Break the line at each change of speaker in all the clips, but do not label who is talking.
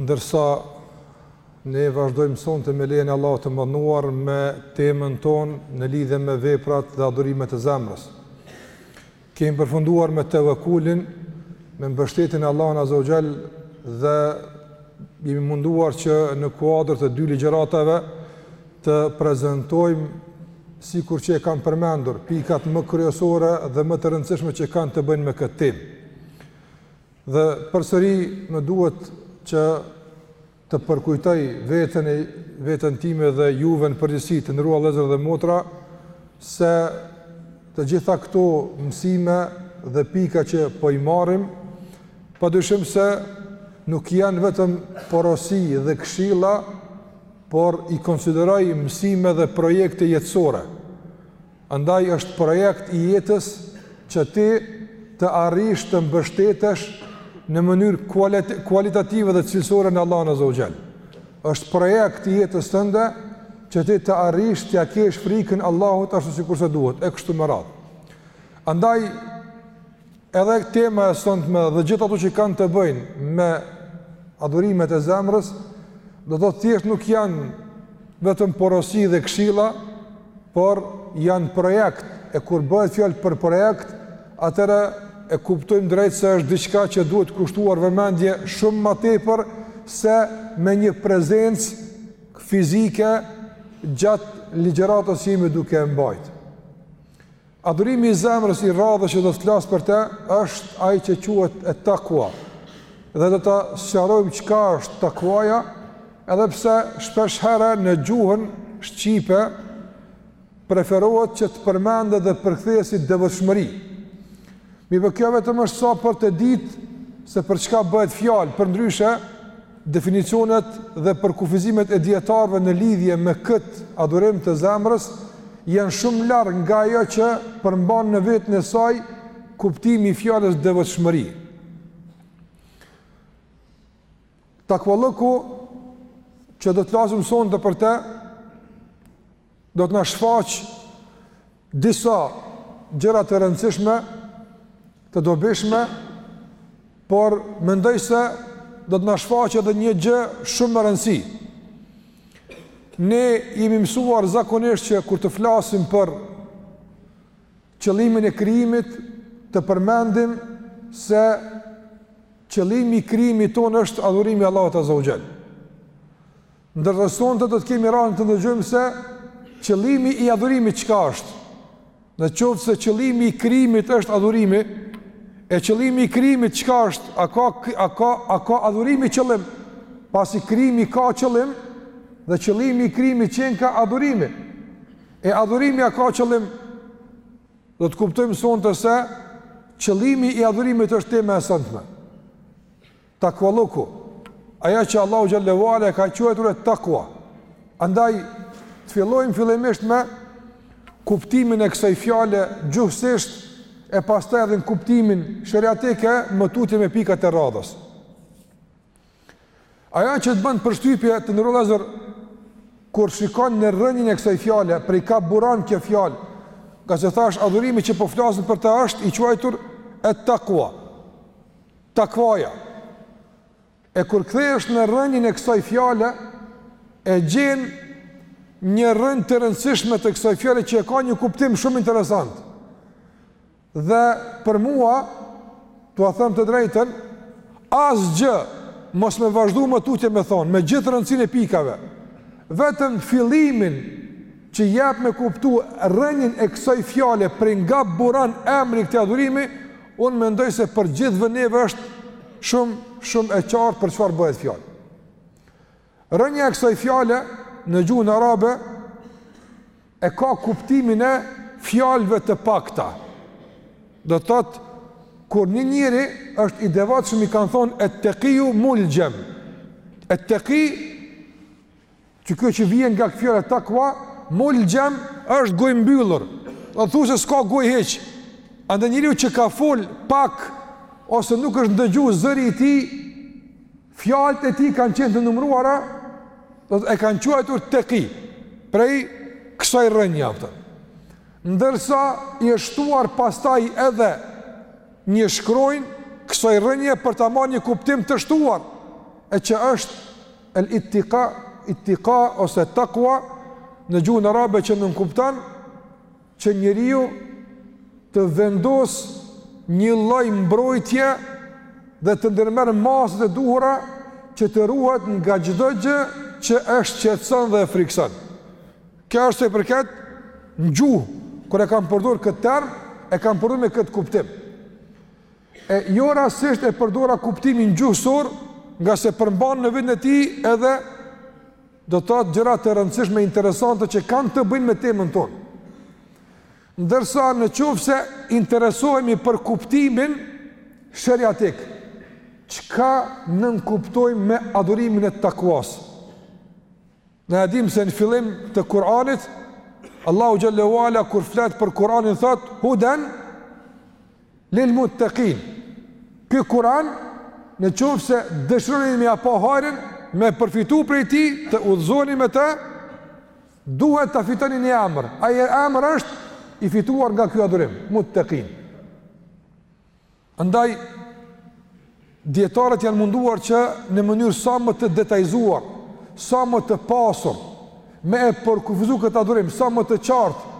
Ndërsa ne vazhdojmë sonte me lejen e Allahut të Madhëruar me temën tonë në lidhje me veprat dhe adhurimet e zemrës. Kemi përfunduar me tevekulin, me mbështetjen në Allahun Azza wa Jall dhe jemi munduar që në kuadër të dy ligjëratave të prezantojmë sikur që e kam përmendur pikat më kryesore dhe më të rëndësishme që kanë të bëjnë me këtë temë. Dhe përsëri më duhet që të përkujtoj veten, veten time dhe juve në përgjithësi të nderuar vëllezër dhe motra se të gjitha këto mësime dhe pika që po i marrim padyshim se nuk janë vetëm porosi dhe këshilla por i konsideroj mësime dhe projekte jetësore Andaj është projekt i jetës që ti të arrish të mbështetesh në mënyrë kualitative dhe cilësore në Allahun Azza wa Jall. Është projekt i jetës tënde që ti të arrish t'ia kesh frikën Allahut ashtu sikurse duhet e kështu me radhë. Andaj Edhe tema e sontme dhe gjithë ato që kanë të bëjnë me adhurimet e zemrës, do të thjesht nuk janë vetëm porosi dhe këshilla, por janë projekt. E kur bëhet fjalë për projekt, atëherë e kuptojmë drejt se është diçka që duhet kushtuar vëmendje shumë ma tepër se me një prezencë fizike gjatë ligjëratës që jemi duke e mbajtë. Adhurimi i zemrës i radhës që do të flas për te është ai që quhet et-takua. Dhe do ta sqarojmë çka është takuaja, edhe pse shpesh herë në gjuhën shqipe preferohet që të përmendet dhe përkthehet si devotshmëri. Mirëpo kjo vetëm është sa për të ditë se për çka bëhet fjalë, përndryshe, definicionet dhe përkufizimet e dijetarëve në lidhje me këtë adhurim të zemrës, janë shumë larg nga ajo që përmban në veten e saj kuptimi i fjalës devotshmëri. Takvallëku që do të flasim sonte për te, do të na shfaqë disa gjëra të rëndësishme, të dobishme, por mendoj se do të na shfaqë edhe një gjë shumë me rëndësi. Ne jemi mësuar zakonisht që kur të flasim për qëllimin e krijimit, të përmendim se qëllimi i krijimit tonë është adhurimi i Allahut Azza wa Jall. Ndërsa sonte do të kemi rend të ndëgjojmë se qëllimi i adhurimit çka është. Në qoftë se qëllimi i krijimit është adhurimi, e qëllimi i krijimit çka është, a ka, a ka, a ka adhurimi qëllim, pasi krijimi ka qëllim, dhe qëllimi i krijimit qenka adhurimi, e adhurimi a ka qëllim, do të kuptojmë sonte se, qëllimi i adhurimit është tema e sontme. Takvallëku, ajo që Allahu Xhele ue Ala e ka quajtur et-takua. Andaj, të fillojmë fillimisht me kuptimin e kësaj fjale gjuhësisht e pastaj edhe në kuptimin sheriatik, e më tutje me pikat e radhës. Ajo që të bën përshtypje të nderuar vëllezër kur shikon në rrënjën e kësaj fjale, prej ka buron kjo fjalë, ngase thashë adhurimi që po flasim për të është i quajtur et-takua. Takvaja. E kur kthehesh në rrënjën e kësaj fjale, e gjen një rrënjë të rëndësishme të kësaj fjale që e ka një kuptim shumë interesant. Dhe për mua, t'ua them të drejtën, asgjë mos me vazhdu më tutje me thënë, me gjithë rëndësinë e pikave. Vetëm fillimin që jep me kuptu rrënjën e kësaj fjale prej nga buron emri i këtij adhurimi, Unë mendoj se për gjithë ve neve është shumë, shumë e qartë për çfarë bëhet fjalë. Rrënja e kësaj fjale në gjuhën arabe e ka kuptimin e fjalëve të pakta. Do të thotë, kur një njeri është i devotshëm i kanë thënë et-tekiju mulxhem. Et-tekiju Që kjo që vjen nga fjala takua, mulxhem, është gojëmbyllur. Thua se s'ka gojë hiç. Andaj njeriu që ka fol pak, ose nuk është ndëgju zëri i tij, fjalët e tij kanë qenë të numëruara, dhe e kanë quajtur teki, prej kësaj rrënje është. Ndërsa i është shtuar pastaj edhe një shkronjë kësaj rrënje për ta marrë një kuptim të shtuar, e që është El ittika, ittika ose takua në gjuhën arabe që nënkupton që njeriu të vendos një lloj mbrojtje dhe të ndërmarrë masat e duhura që të ruhet nga çdo gjë që e shqetëson dhe e frikëson. Kjo është sa i përket në gjuhë, kur e kanë përdorur këtë term, e kanë përdorur me këtë kuptim. E jo rastësisht e përdora kuptimin gjuhësor, nga se përmban në vetën e tij edhe do të thotë gjëra të rëndësishme interesante që kanë të bëjnë me temën tonë. Ndërsa në qoftë se interesohemi për kuptimin sheriatik, çka nënkuptojmë me adhurimin e takuas? Ne e dimë se në fillim të Kur'anit, Allahu Xhel-le ue Ala kur flet për Kur'anin thotë, huden, Lil Muttaqin. Ky Kur'an në qoftë se dëshironi me ia pa hajrin me përfitu prej tij të udhëzoheni me të duhet ta fitoni një emër ai emër është i fituar nga ky adhurim muttekin andaj Dijetarët janë munduar që në mënyrë sa më të detajizuar, sa më të pasur, me e përkufizu këtë adhurim, sa më të qartë,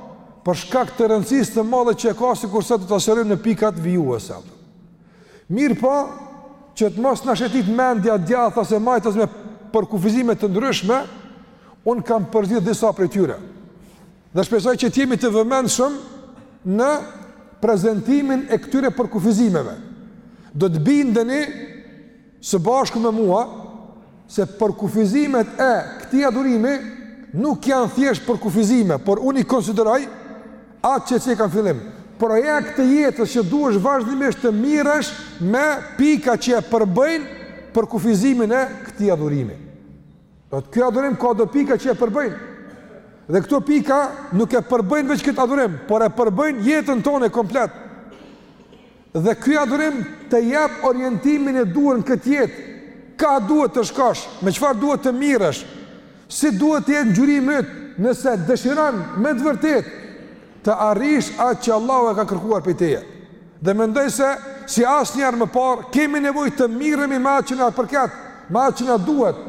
për shkak të rëndësisë të madhe që e ka sikurse do ta shohim në pikat vijuese. Mirëpo, që të mos na shëtit mendja djathtas e majtas me përkufizime të ndryshme, unë kam përzgjedhë disa prej tyre. Dhe shpresoj që t'jemi të vëmendshëm në prezentimin e këtyre përkufizimeve. Do të bindeni së bashku me mua se përkufizimet e këtij adhurimi nuk janë thjesht përkufizime, por unë i konsideroj atë që e ceka në fillim, projekt të jetës që duhesh vazhdimisht të mirresh me pika që e përbëjnë përkufizimin e këtij adhurimi. Dmth ky adhurim ka do pika që e përbëjnë. Dhe këto pika nuk e përbëjnë veç këtë adhurim, por e përbëjnë jetën tonë komplet. Dhe ky adhurim të jep orientimin e duhur në këtë jetë. Ka duhet të shkosh, me çfarë duhet të mirresh? Si duhet të jetë ngjyrimi yt nëse dëshiron me të vërtetë të arrish atë që Allahu e ka kërkuar prej teje. Dhe mendoj se si asnjëherë më parë kemi nevojë të mirremi me atë që na përket, me atë që na duhet.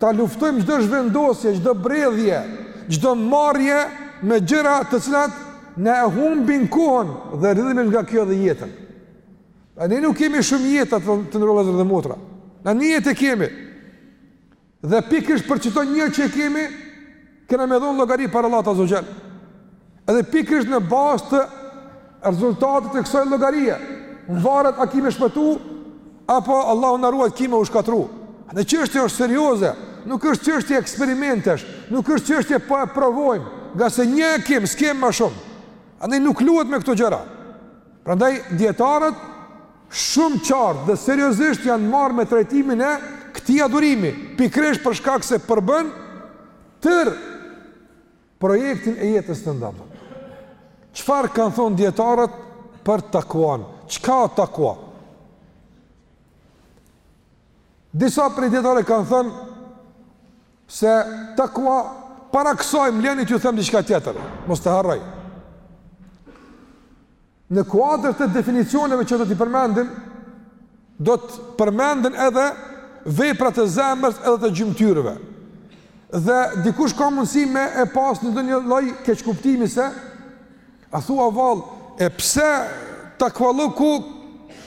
Ta luftojmë çdo zhvendosje, çdo bredhje, çdo marrje me gjëra të cilat na e humbin kohën dhe rrëdhimisht nga kjo dhe jetën. A ne nuk kemi shumë jeta të nderuar vllazën dhe motra. Na një jetë kemi. Dhe pikërisht për qito një që e kemi, kena me dhonë llogari para Allahut azze ue xhel. Edhe pikërisht në bazë të rezultatit të kësaj llogarie, na varet a kim me shpëtu, apo Allahu na ruajt kim me u shkatërru. Dmth çështja është serioze, nuk është çështje eksperimentesh, nuk është çështje po e provojmë, ngase një e kim, s'kem ma shumë. Andaj nuk luhet me këto gjëra. Prandaj dijetarët shumë qartë dhe seriozisht janë marrë me trajtimin e këtij adhurimi, pikërisht për shkak se përbën tërë projektin e jetës tonë. Çfarë kanë thonë dijetarët për takuan? Çka o takua? Disa prej dijetarëve kanë thënë Se takua para kësaj më leni t'ju them diçka tjetër, mos të harroj. Në kuadër të definicioneve që do t'i përmendim, do të përmenden edhe vepra të zemrës edhe të gjymtyrëve. Dhe dikush ka mundësi me e pas ndonjë lloj keqkuptimi se A thua vallë, pse takvallëku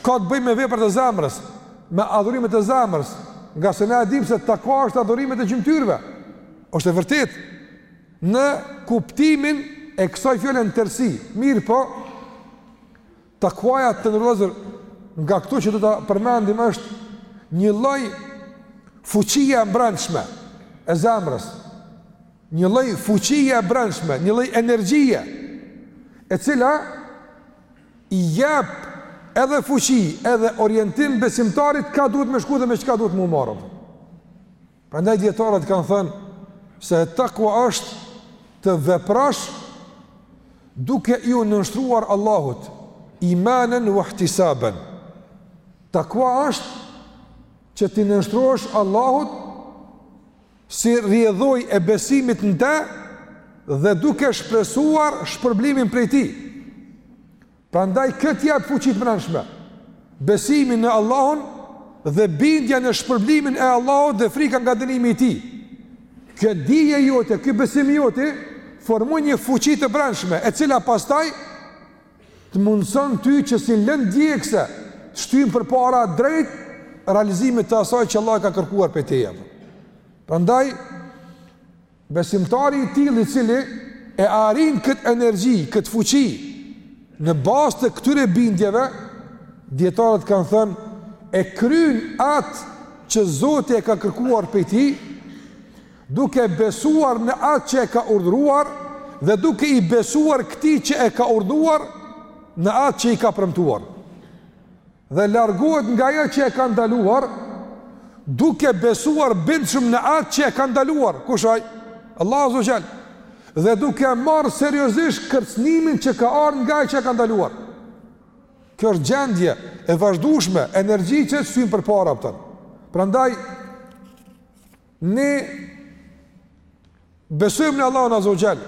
ka të bëjë me veprat e zemrës, me adhurimet e zemrës, ngase ne e dimë se takua është adhurim e gjymtyrëve. Është e vërtetë në kuptimin e kësaj fjale në tërësi. Mirëpo, takuaja të nderuar vëllezër nga këto që do ta përmendim është një lloj fuqie e mbrendshme e zemrës. Një lloj fuqie e brendshme, një lloj energjie, e cila i jep edhe fuqi, edhe orientim besimtarit ka duhet me shku dhe me çka duhet m'u marrë. Prandaj dijetarët kanë thënë, se takua është të veprosh duke iu nënshtruar Allahut, imanen ue ihtisaben. Takua është që t'i nënshtrohesh Allahut si rrjedhojë e besimit në të dhe duke shpresuar shpërblimin prej tij. Prandaj kjo të jep fuqi të mbrendshme. Besimi në Allahun dhe bindja në shpërblimin e Allahut dhe frika nga dënimi i tij. Kjo dije jote, ky besim i jote formon një fuqi të brendshme, e cila pastaj të mundëson ty që si lëndë djegëse të shtyn përpara drejt realizimit të asaj që Allahu e ka kërkuar prej teje. Prandaj, besimtari i tillë i cili e arrin këtë energji, këtë fuqi, në bazë të këtyre bindjeve, dijetarët kanë thënë, e kryn atë që Zoti e ka kërkuar prej tij, duke besuar në atë që e ka urdhëruar dhe duke i besuar këtij që e ka urdhëruar në atë që i ka premtuar. Dhe largohet nga ajo që e ka ndaluar duke besuar bindshëm në atë që e ka ndaluar. Kush ai? Allahu azze ue xhel. Dhe duke marr seriozisht kërcënimin që ka ardhur nga ai që e ka ndaluar. Kjo është gjendje e vazhdueshme, energji që shtyn përpara pëtën. Prandaj Ne besojmë në Allahun Azza wa Jall.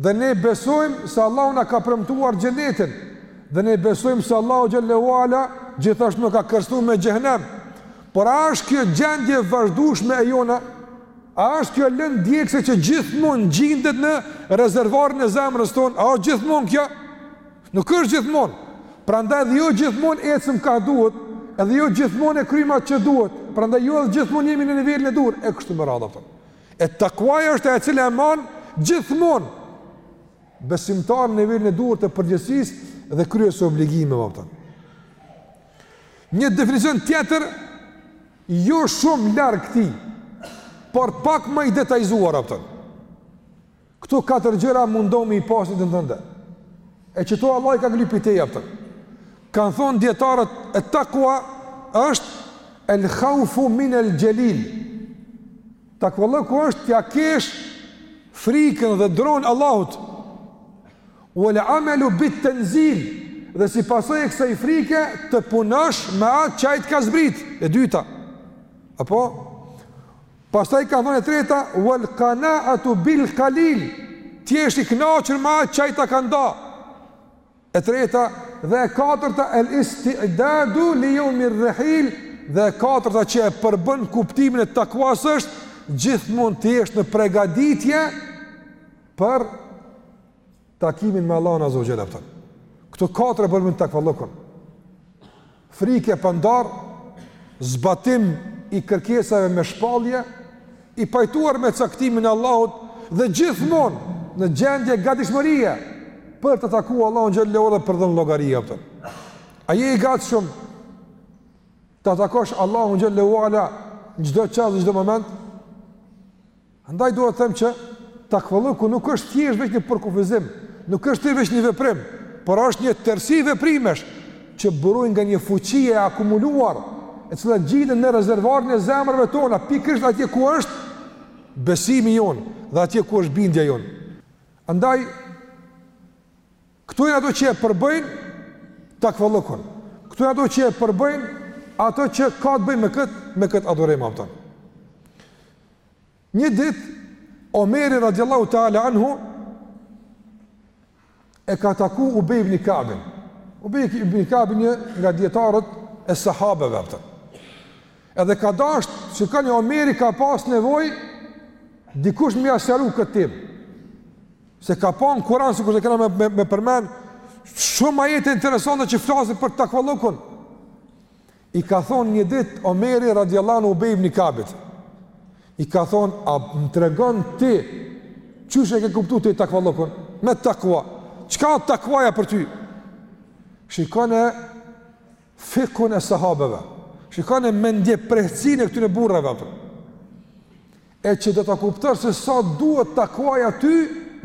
Dhe ne besojmë se Allahu na ka premtuar xhenetin. Dhe ne besojmë se Allahu xhel-le ue ala gjithashtu na ka kërcënuar me xhehenem. Por a është kjo gjendje e vazhdueshme e jona? A është kjo lëndë djegëse që gjithmonë gjindet në rezervoarin e zemrës tonë? A është gjithmonë kjo? Nuk është gjithmonë. Prandaj edhe jo gjithmonë ecim ka duhet, edhe jo gjithmonë e kryjmë atë që duhet. Prandaj jo edhe gjithmonë jemi në nivelin e duhur e kështu me radhë, a kupton. E takuaja është ajo e cila e mban gjithmonë besimtarin në nivelin e duhur të përgjegjësisë dhe kryerjes së obligimeve, a kupton. Një definicion tjetër jo shumë larg këtij, por pak ma i detajizuar, a kupton. Këto katër gjëra mundohu me i pasë ditën tënde. E qëto Allahu i ka lypë prej teje, a kupton. Kanë thonë dijetarët et-takua është el khaufu min el xhelil. Takvallëku është t'ia kesh frikën dhe dronë Allahut. Uel amelu bit-tenzil dhe si pasojë e kësaj frike të punosh me atë që ai ta ka zbrit. E dyta. Apo? Pastaj ka thënë e treta, "Wal qana'atu bil qalil", të jesh i kënaqur me atë që ai ta ka nda. E treta dhe e katërta, "El isti'dadu li yawmi rrahil", dhe e katërta që e përbën kuptimin e takuas është gjithmonë të jesh në pregaditje për takimin me Allahun azza wa jalla, a kupton. Këto katër e përbëjnë takvallëkun. Frikë e pandarë, zbatim i kërkesave me shpallje, i pajtuar me caktimin e Allahut dhe gjithmonë në gjendje gatishmërie për ta takuar Allahun xhel-le ue ala për dhënë llogari, a kupton. A je i gatshëm ta takosh Allahun xhel-le ue ala në çdo çast çdo moment? Andaj dua të them që takvallëku nuk është thjesht veç një përkufizim, nuk është thjesht veç një veprim, por është një tërësi veprimesh që burojnë nga një fuqi e akumuluar, e cila gjindet në rezervuarin e zemrave tona, pikërisht atje ku është besimi jonë dhe atje ku është bindja jonë. Andaj, këto janë ato që e përbëjnë takvallëkun, këto janë ato që e përbëjnë ato që ka të bëjë me këtë, me këtë adhurim, a kupton. Një ditë Omeri radiallahu ta'ala anhu e ka taku Ubej ibn Kabin. Ubej ibn Kabi një nga dijetarët e sahabëve, a kupton. Edhe ka dashtë, shikoni, Omeri ka pas nevojë dikush me ia sqaru këtë temë. Se ka pa në Kuran, sikurse e kena me, me, me përmend, shumë ajete interesante që flasin për takvallëkun. I ka thonë një dit Omeri radiallahu anhu Ubej ibn Kabit. I ka thonë, a më tregon ti qysh e ke kuptu ti takvallukun? Me takva. Çka takvaja për ty? Shikon e fikhun e sahabeve. Shikon e mendjeprehtësinë e këtyre burrave. Atëherë, e që do ta kuptosh se sa duhet takvaja ty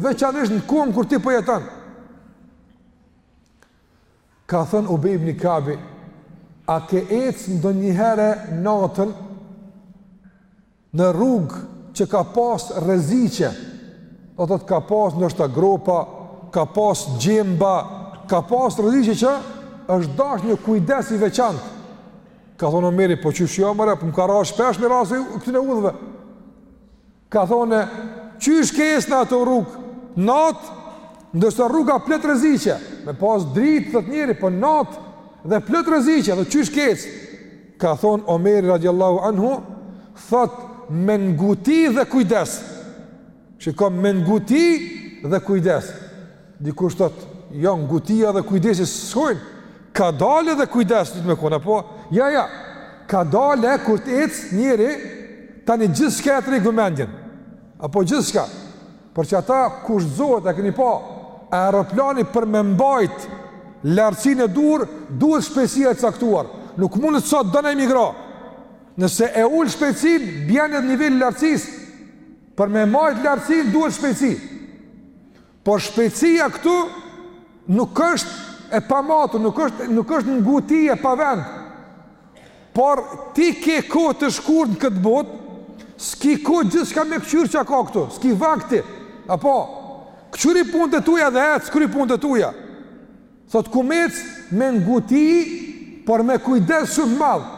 veçanisht në kohën kur ti po jeton. Ka thënë Ubej ibn Kabi, A ke ecë ndonjëherë natën në rrugë që ka pas rreziqe? Do të thotë ka pas ndoshta gropa, ka pas gjemba, ka pas rreziqe që është dash një kujdes i veçantë. Ka thonë Omeri, po qysh jo more, po më ka ra shpesh me ra si këtyne udhëve. Ka thonë, qysh ke ecë në ato rrugë, natë, ndërsa rruga plot rreziqe, me pas dritë, thotë njeri, po natë, dhe plot rreziqe, dhe qysh ke ecë, ka thonë Omeri radiallahu anhu, thotë me nguti dhe kujdes, shiko, me nguti dhe kujdes, Dikush thotë, jo, ngutia dhe kujdesi s'shkojnë. Kadalë dhe kujdes duhet me konë, po, ja, ja, kadale kur të ecë njeri, tani gjithçka e tërheq vëmendjen. Apo gjithçka. Por qata kush zohet, e keni pa, aeroplani për me mbajt lartësinë e duhur, duhet shpejtësia e caktuar. Nuk mund të sot dëna emigra. Nëse e ul shpejtësinë, bjen edhe niveli lartësisë. Për me mbajt lartësinë, duhet shpejtësi. Por shpejtësia këtu nuk është e pamatur, nuk është nuk është nguti e pa vend. Por ti ke kohë të shkurt në këtë botë, s'ki kohë gjithçka me këqyr çka ka këtu, s'ki vakti. Apo këqyri punët e tua dhe ec kry punët e tua. Thotë kom ec me nguti, por me kujdes shumë t'madh.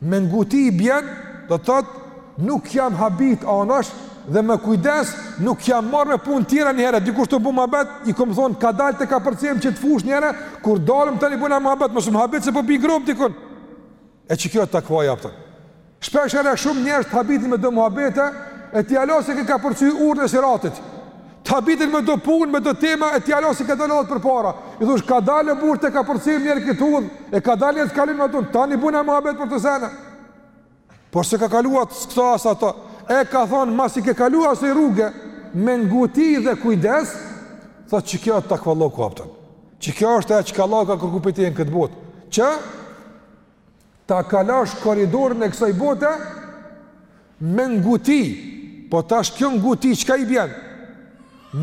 Me nguti i bjen, do të thotë, nuk jam habit anash dhe me kujdes nuk jam marrë me punë tjera një herë, dikush tu bo muhabet, i kom thonë, kadalë ta kapërcejmë qit fushë një herë, kur dalim tani bojna muhabet, mos më habit se po bi n'gropë dikun. E qikjo takvaja, a kupton. Shpeshherë shumë njerës të habitin me do muhabete, e ti hala s'e ke kapërcy urën e siratit. Të habitin me do punë, me do tema, e ti hala s'ke dalë përpara. I thush, kadalë o burrë ta kapërcejmë njëherë këtë udhë, e kadalë njëherë të kalojmë matanë, tani bojna muhabet për to sene. Por s'e ka kalu as këto as ato, e ka thonë, masi ke kalu asi rruge, me nguti dhe kujdes, thotë qikjo është takvalluku, a kupton. Qikjo është e çka Allahu ka kërku prej teje në këtë botë. Që ta kalash korridorin e kësaj bote me nguti, po tash kjo nguti çka i bjen?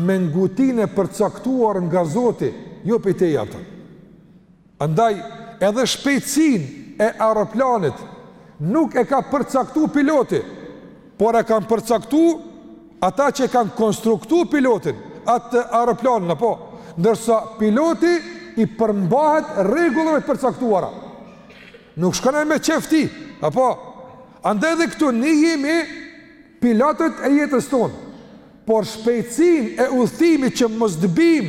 Me ngutinë e përcaktuar nga Zoti, jo prej teja atë. Andaj edhe shpejtësinë e aeroplanit nuk e ka përcaktu piloti, por e kanë përcaktu Ata që kanë konstruktu pilotin, atë aeroplanin apo, ndërsa piloti i përmbahet rregullave të përcaktuara. Nuk shkon ai me qef tij, apo andaj edhe këtu ne jemi pilotët e jetës tonë. Por shpejtësinë e udhëtimit që mos të bim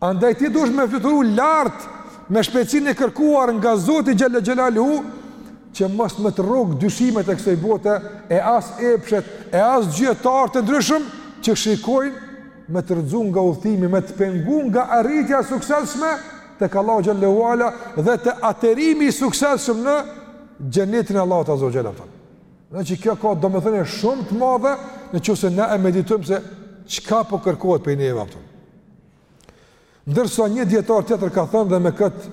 Andaj ti dush me fluturu lartë me shpejtësinë e kërkuar nga Zoti xhele xhelaluhu që mos me të rrokë dyshimet e kësoj bote e as epshet e as gjuetarë të ndryshëm që shikojnë me të rrëzu nga udhëtimi, me të pengu nga arritja e suksesshme tek Allahu xhele ue ala dhe te aterimi i suksesshëm në xhenetin e Allahut azze ue xhel, apton. Ngaqë kjo ka domethënie shumë të madhe në qoftë se ne e meditojmë se çka po kërkohet prej neve, apton. Ndërsa një dijetar tjetër ka thënë dhe me këtë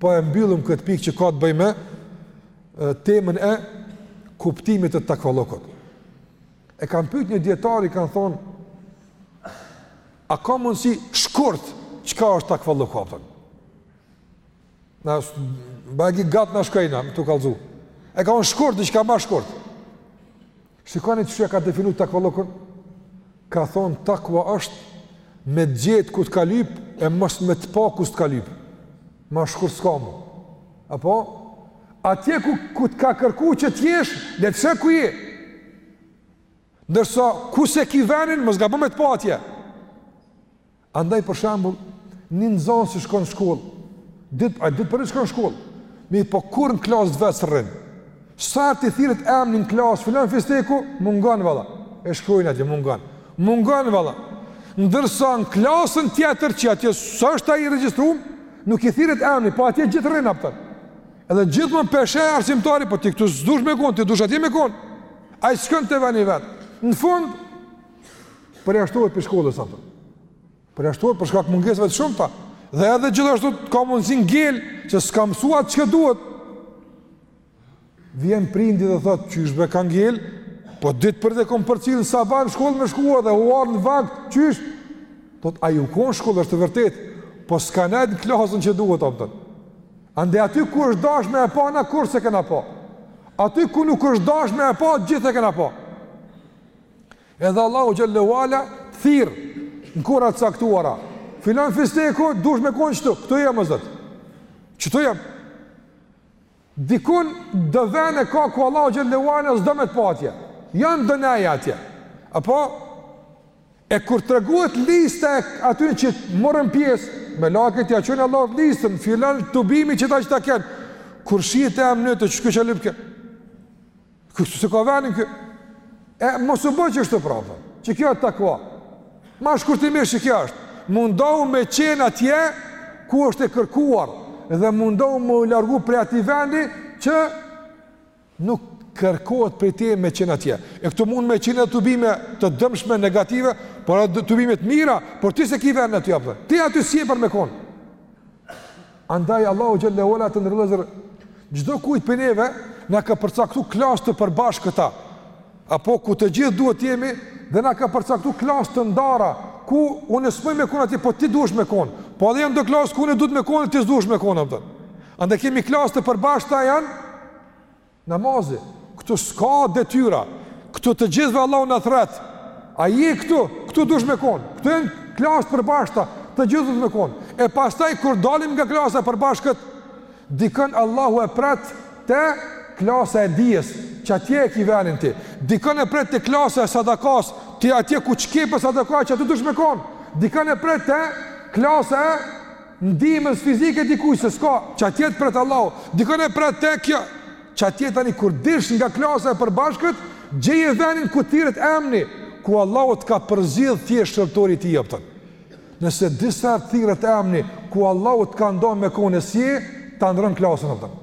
po e mbyllëm këtë pikë që ka të bëjë me temën e kuptimit të takvallokut. E kanë pyet një dijetar i kanë thonë a ka mundsi shkurt çka është takvalloku, apton? Na bajagi gat na shkojna tu kallzu. E ka thonë shkurt diçka ma shkurt. Shikoni qysh e ka definu takvallokun, ka thonë takva është me t'gjetë ku të ka lypë e mos me të pa ku s'të ka lypë. Ma shkurt s'ka mo. Apo? Atje ku, ku të ka kërku që t'jesh, le të sheh ku je. Ndërsa, ku s'e ki venin, mos gabo me të pa atje. Andaj për shembull, një nxënës që shkon në shkollë, ditë a ditë për ditë shkon në shkollë, mirëpo kurrë në klasë të vet s'rrin. Sa t'i thirret emni në klasë, filan fisteku, mungon valla. E shkruajnë atje mungon. Mungon valla. Ndërsa në klasën tjetër që atje s'është ai regjistrum, nuk i thirret emni, po atje gjithë rrin apton. Edhe gjithmonë p'e sheh arsimtari, po ti këtu s'dush me kon, ti dush atje me kon. Ai shkon te veni i vet. Në fund përjashtohet prej shkollës, apton. Përjashtohet për shkak mungesave të shumta dhe edhe gjithashtu ka mundësi ngel që s'ka mësuar çka duhet. Vjen prindi dhe thotë qysh be ka ngel, po ditë për ditë e kom përcil në sabah n'shkollë me shku edhe u ardhë në vakt, qysh? Thotë ai u konë n'shkollë, është e vërtetë, po s'ka nejtë në klasën që duhet, apton. Andaj aty ku është dash me e pa, na kurrë s'e kena pa. Aty ku nuk është dash me e pa, gjithë e kena pa. Edhe Allahu xhele ue ala thirr në kohra të caktuara. Filan fisteku dush me kon këtu, këtu jam o Zot. Këtu jam. Dikun do vene ka ku Allahu xhele ue ala s'do me të pa atje. Janë do neja atje. Apo e kur tregohet lista e atyne që morën pjesë melekët ja çojnë Allahut listën filan tubimi qeta qeta kanë. Kur shihet emni yt çka lypke. Kështu s'e ka venin kë... E, mos u bëj që është të prafë, që kjo është takva. Ma shkurtimisht që kjo është. Mundohu me qenë atje, ku është e kërkuar, dhe mundohu me u largu prej atij vendi, që nuk kërkohet prej teje me qenë atje. E këtu mund me qenë edhe tubime të dëmshme, negative, por edhe tubime të mira, por ti s'e ki venin në ta, kupton. Ti aty s'je për me kon. Andaj Allahu xhele ue ala të nderuar vëllezër çdokujt prej neve na ka përcaktu klasë të përbashkëta. Apo ku të gjithë duhet të jemi dhe na ka përcaktu klasë të ndara ku unë s'muj me kon atje po ti duhesh me kon. Po edhe janë do klasë ku unë duhet me kon ti s'duhesh me kon, kupton. Andaj kemi klasë të përbashkëta janë Namazi, këtu s'ka detyra, këtu të gjithëve Allahu na thret. A je këtu? Këtu dush me kon. Këtu janë klasë të përbashkëta, të gjithë dush me kon. E pastaj kur dalim nga klasa e përbashkët, dikon Allahu e pret te klasa e dijes, qatje e ki venin ti. Dikon e pret te klasa e sadakas, ti atje ku çke për sadaka qaty dush me kon. Dikon e pret te klasa e ndihmës fizike dikujt se s'ka, qatje të pret Allahu, dikon e pret te kjo, qatje tani kur dilsh nga klasa e përbashkët, gjeje venin ku thirret emni, ku Allahu të ka përzgjedh ti je shërbtori i tij, kupton. Nëse disa thirret emni, ku Allahu të ka nda me kon e s'je, ta ndron klasën, kupton.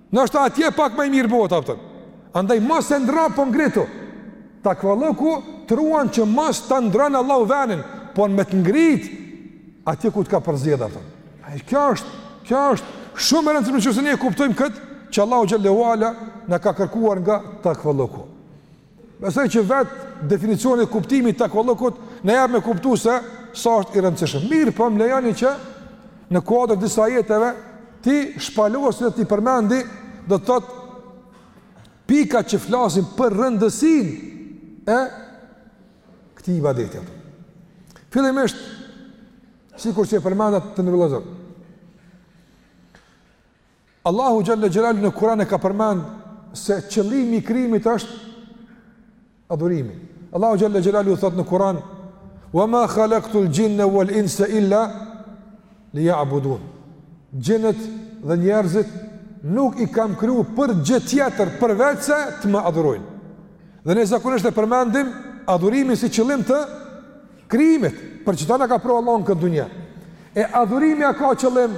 Ndoshta atje pak ma i mirë bëhet, kupton. Andaj mos e ndra po ngritu. Takvalloku t'ruan që mos ta ndron Allahu venin, po me të ngrit atje ku të ka përzgjedh, kupton. Kjo është, kjo është shumë e rëndësishme që ne e kuptojmë kët që Allahu xhele ue ala na ka kërkuar nga takvalloku. Besoj që vetë definicioni e kuptimi i takvallokut na jep me kuptu se sa është i rëndësishëm. Mirëpo më lejoni që në kuadër të disa ajeteve t'i shpalosi dhe t'i përmendi do të thotë pika që flasin për rëndësinë e këtij ibadeti. Fillimisht, sikur që e përmenda të nderuar vëllezër, Allahu xhel-le xhelaluhu në Kur'an e ka përmend se qëllimi i krijimit është adhurimi. Allahu xhel-le xhelaluhu thotë në Kur'an: "Wa ma khalaqtul jinna wal insa illa liya'budun." Xhinët dhe njerëzit nuk i kam kriju për gjë tjetër përveç se të më adhurojnë. Dhe ne zakonisht e përmendim adhurimin si qëllim të krijimit, për çfarë na ka pru Allahu në këtë dunja. E adhurimi ka qëllim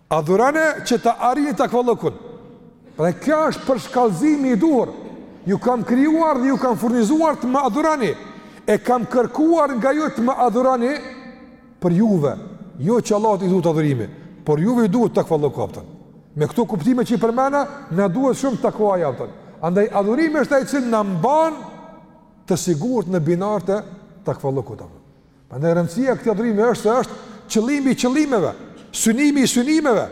Adhurone që të arrini takvallëkun. Pra kjo është përshkallëzimi i duhur. Ju kam krijuar dhe ju kam furnizuar të më adhuroni. E kam kërkuar nga ju të më adhuroni për juve. Jo që Allahut i duhet adhurimi, por juve i duhet takvallëku patjetër. Me këto kuptime që i përmenda, na duhet shumë takvaja patjetër. Andaj adhurimi është ai i cili na mban të sigurt në binarët e takvallëkut. Prandaj rëndësia e këtij adhurimi është se është qëllimi i qëllimeve, synimi i synimeve.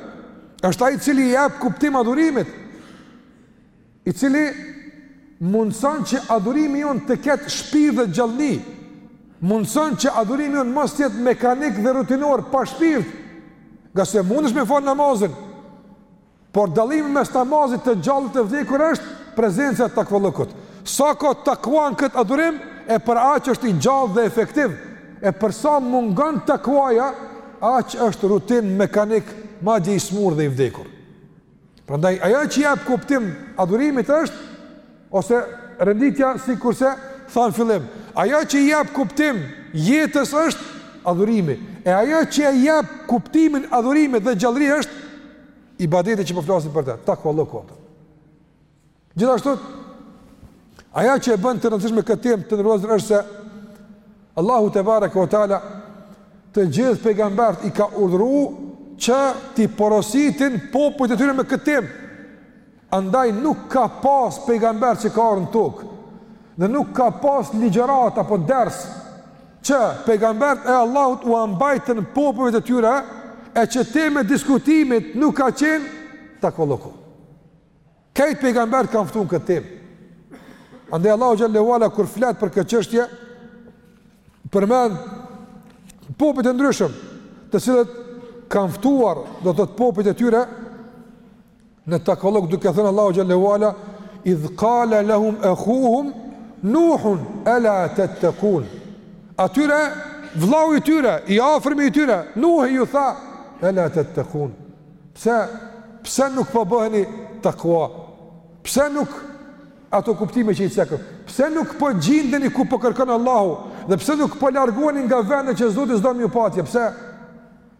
Është ai i cili i jep kuptim adhurimit, i cili mundëson që adhurimi jonë të ketë shpirt dhe gjallni, mundëson që adhurimi jonë mos të jetë mekanik dhe rutinor, pa shpirt, ngase mundësh me falë namazin, Por dallimi mes namazit të gjallë dhe të vdekur është prezenca e takvallëkut. Sa ka takva në këtë adhurim, e për aq është i gjallë dhe efektiv. E për sa mungon takvaja, aq është rutinë mekanike, madje i smurë dhe i vdekur. Prandaj ajo që jep kuptim adhurimit është ose renditja sikurse thamë në fillim, ajo që i jep kuptim jetës është adhurimi. E ajo që i jep kuptimin adhurimit dhe gjallëri është ibadeti që po flasim për të, takvallëku pra. Gjithashtu ajo që e bën të rëndësishme këtë temë të nderuar është se Allahu tebareke ve teala të gjithë pejgamberët i ka urdhru që t'i porositin popujt e tyre me këtë temë. Andaj nuk ka pas pejgamber që ka ardhur në tokë dhe nuk ka pas ligjëratë apo ders që pejgamberët e Allahut ua mbajtën popujve të tyre e që temë e diskutimit nuk ka qenë takvallëku. Krejt pejgamberët kanë ftu në këtë temë. Andaj Allahu xhel-le ve ala kur flet për këtë çështje, përmend popujt e ndryshëm të cilët kanë ftuar do të thotë popujt e tyre në takvallëk duke thënë Allahu xhel-le ve ala idh qala lahum akhuhum Nuhun ala tattaqun atyre vllau i tyre i afërmi i tyre Nuhi ju tha ala tattaqun pse pse nuk po bëheni takva pse nuk ato kuptime që i cekëm pse nuk po gjindeni ku po kërkon Allahu dhe pse nuk po largoheni nga vende që Zoti s'do me ju pa aty pse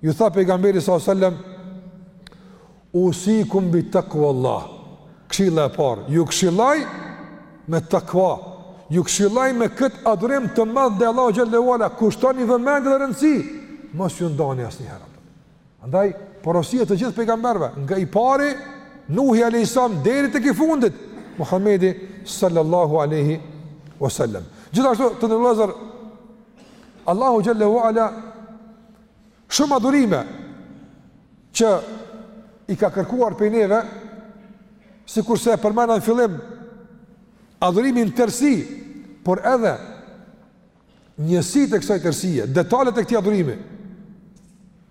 Ju tha pejgamberi sallallahu alajhi wasallam: "Usikum bi taqwallah." Këshilla e parë, ju këshilloj me takwa. Ju këshilloj me kët adhurim të madh ndaj Allahut xhelle ue ala kushtoni vëmendje dhe rëndësi, mos ju ndani asnjëherë. Andaj porosia e të gjithë pejgamberëve, nga i pari Nuhi alayhis salam deri tek i fundit Muhamedi sallallahu alaihi wasallam. Gjithashtu të nderuar vëllezër Allahu xhelle ue ala shumë adhurime që i ka kërkuar prej neve sikurse e përmenda në fillim adhurimin në tërësi por edhe njësitë e kësaj tërësie detalet e këtij adhurimi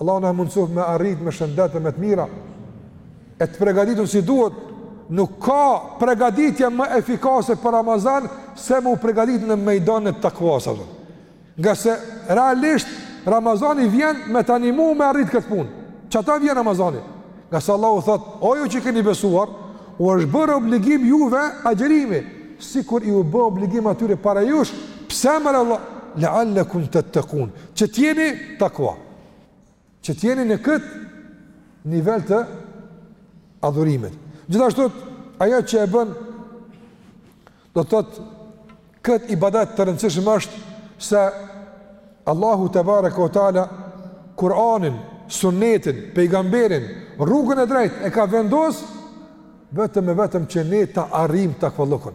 Allahu na mundësoftë me arrit me shëndet dhe me të mira, e të pregaditun si duhet, nuk ka pregaditja më efikase për Ramazan, se me u pregadit në mejdanin e takvasë. Ngase realisht, Ramazani vjen me të ndihmu me arrit këtë punë. Për qata vjen Ramazani? Ngase Allahu thotë, o ju që keni besuar, u është bërë obligim juve agjërimi, sikur iu bë obligim atyre para jush, pse more Allah, la'allakum tettekun, Që të jeni takua. Që të jeni në kët nivel të adhurimit. Gjithashtu ajo që e bën do të thotë kët ibadet të rëndësishëm është se Allahu tebareke ue teala Kur'anin, Sunnetin, pejgamberin, rrugën e drejtë e ka vendosur vetëm e vetëm që ne ta arrijmë takvallëkun.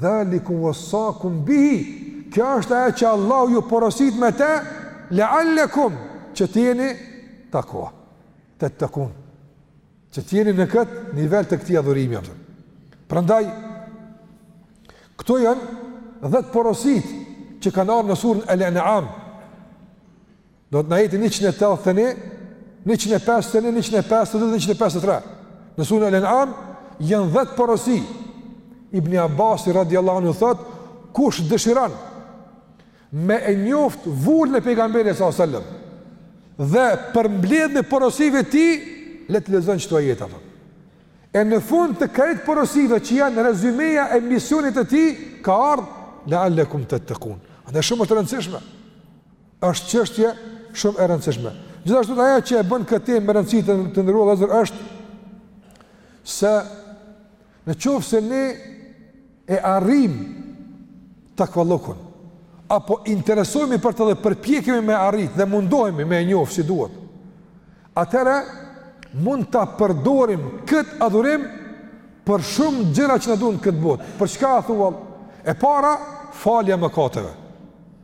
Dhalikum wassakum bihi, kjo është ajo që Allahu ju porosit me të, la'allakum, që të jeni takua, tettekun, që të jeni në këtë nivel të këtij adhurimi. Prandaj, këto janë dhjetë porositë që kanë ardhë në surën El En'am, Do të thotë ajeti 181, 151, 152, 153. Në suren El En'am janë dhjetë porosi. Ibni Abasi radiallahu anhu thotë, kush dëshiron me e njoft vulën e pejgamberit alejhi selam dhe përmbledhjen e porosive të tij le të lexon qëto ajete e në fund të krejt porosive që janë rezumeja e misionit të tij ka ardhë la'allakum tettekun andaj shumë është e rëndësishme Është çështje shumë e rëndësishme. Gjithashtu ajo që e bën këtë temë me rëndësi të, të nderuar vëllezër është se në qoftë se ne e arrijm takvallëkun apo interesohemi për të dhe përpjekemi me arrit dhe mundohemi me e njohë si duhet. Atëherë mund ta përdorim kët adhurim për shumë gjëra që na duhen në këtë botë. Për çka athua? E para, falja e mëkateve.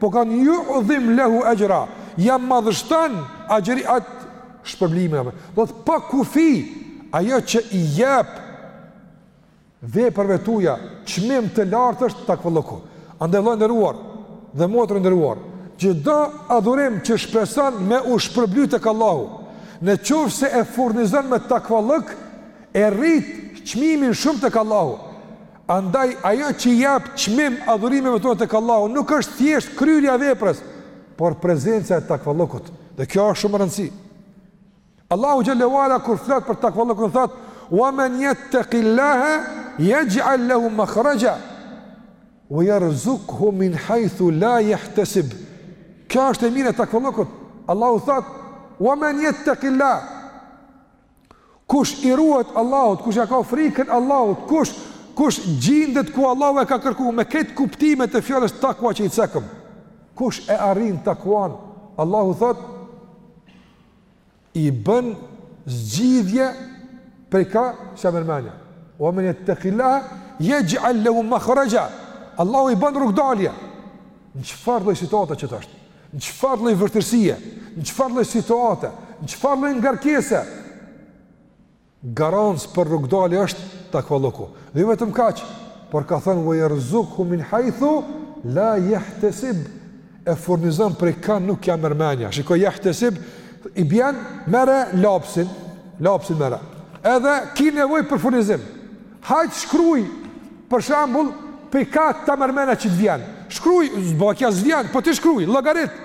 po ka wa yu'dhim lehu ajra ja madhështon ajri a shpërblime dmth pa kufi ajo që i jep veprave tuaja çmim të lartë është takvalluku andaj vëlla i nderuar dhe motër e nderuar çdo adhurim që shpreson me u shpërbly tek Allahu në qoftë se e furnizon me takvalluk e rrit çmimin shumë tek Allahu Andaj ajo që i jep çmim adhurimeve tona tek Allahu nuk është thjesht kryerja e veprës, por prezenca e takvallokut. Dhe kjo është shumë e rëndësishme. Allahu xhallahu ala kur flet për takvallokun thot: "Wa man yattaqillaha yaj'al lahu makhraja wa yarzuqhu min haythu la yahtasib." Kjo është e mira e takvallokut. Allahu thot: "Wa man yattaqillaha Kush i ruhet Allahut, kush ja ka frikën Allahut, kush, kush gjindet ku Allahu e ka kërku, me këtë kuptim të fjalës takua që i cekëm, kush e arrin takuan, Allahu thot, i bën zgjidhje prej ka s'e merr menja. Wa man yattaqillaha yaj'al lahu makhraja, Allahu i bën rrugdalje. Në çfarë lloj situate që të është? Në çfarë lloj vështirësie, në çfarë lloj situate, në çfarë lloj ngarkese, garancë për rrugdalje është takvalloku. Dhe jo vetëm kaq, por ka thënë, ue jerzuk hu min hajthu, la jehtesib, e furnizon prej ka nuk ja merr menja. Shiko jehtesib, i bjen, merre lapsin, lapsin merre. Edhe ki nevojë për furnizim. Hajt shkruaj për shembull prej ka ta merr menja që të vjen. Shkruaj, zbakja s'vjen, po ti shkruaj, llogarit.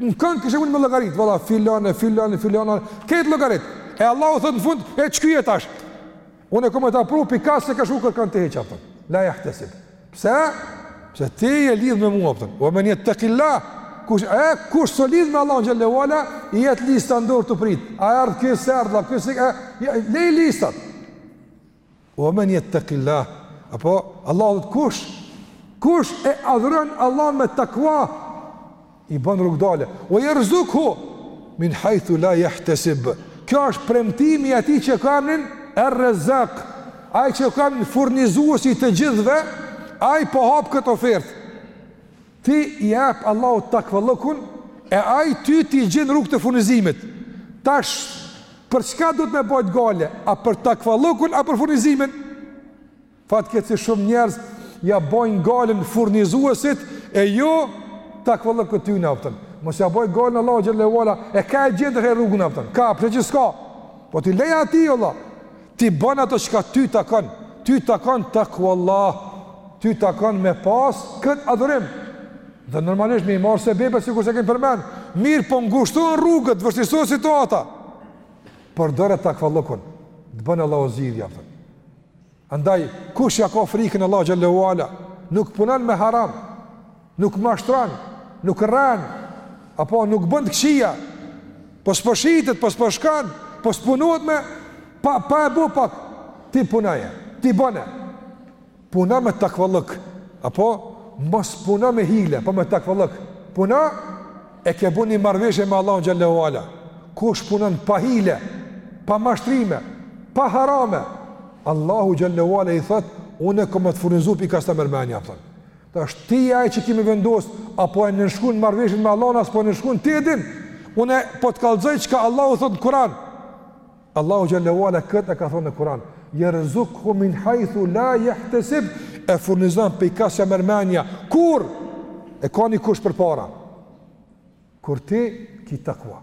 Në kënd kishë mund me llogarit, vëlla filan e filan e filan e këtë llogarit. E Allahu thot në fund, e shqyeje tash? Unë e kam me ta pru prej ka s'të ka shku kërkan të heqa atë. La yahtesib. Pse? Se ti je lidh me mua atë. Wa man yattaqilla, kush e kush s'u lidh me Allahun xhallahu ala, i jet lista n'dorë tu prit. A ardh ky s'ardh, ky sik, ja, le listat. Ue men jettekilah, apo, Allahu thot kush, kush e adhuron Allahun me takua, i bën rrugdalje, ue jerzuk hu, min hajthu la jahtesib, kjo është premtimi i atij që ka emnin, Er-Rezak, aj që ka emnin furnizues i të gjithve, aj po hap këtë ofertë, Ti i jep Allahut takvallukun e ai ty t'i gjen rrugët e furnizimit. Tash për çka duhet me bajt gajle, a për takvallukun a për furnizimin? Fatkeqësi shumë njerëz ja bajnë gajlen furnizuesit e jo takvallukut ty mjafton. Mos ja baj gajlen Allahu xhallahu ala e ka e gjen gjithherë rrugën mjafton. Ka prej gjithka. Po ti leja atij vëlla. Ti bën ato çka ty takon, ty takon takwallah, ty takon me pas kët adhurim. Dhe normalisht me i marr sebebet sikur se kem përmend, mirëpo ngushtohen rrugët, vështirësohet situata. Përdore takvallëkun, të bën Allahu zgjidhje atë. Andaj kush ja ka frikën Allahu xhelle ue ala, nuk punon me haram. Nuk mashtron, nuk rren, apo nuk bën të këqija. Po s'po shitet, po s'po shkon, po s'punohet me pa pa e bo pak. Ti punoje, ti bone. Puno me takvallëk, apo mos puno me hile, po me takvallëk. Puno e ke bo një marrëveshje me Allahun xhelle ue ala. Kush punon pa hile, pa mashtrime, pa harame, Allahu xhelle ue ala i thot, unë kam me t'furnizu pi kah s'ta merr menja, po thon. Tash ti je ai që ki me vendos, apo e nënshkruan marrëveshjen me Allahun a s'po e nënshkruan ti e din. Unë po të kallzoj çka Allahu thot në Kur'an. Allahu xhelle ue ala këtë e ka thonë në Kur'an, "Yarzuqhu min haythu la yahtasib", e furnizon pi kah s'ja merr menja. Kur e ka njëkush përpara? Kur ti ki takwa.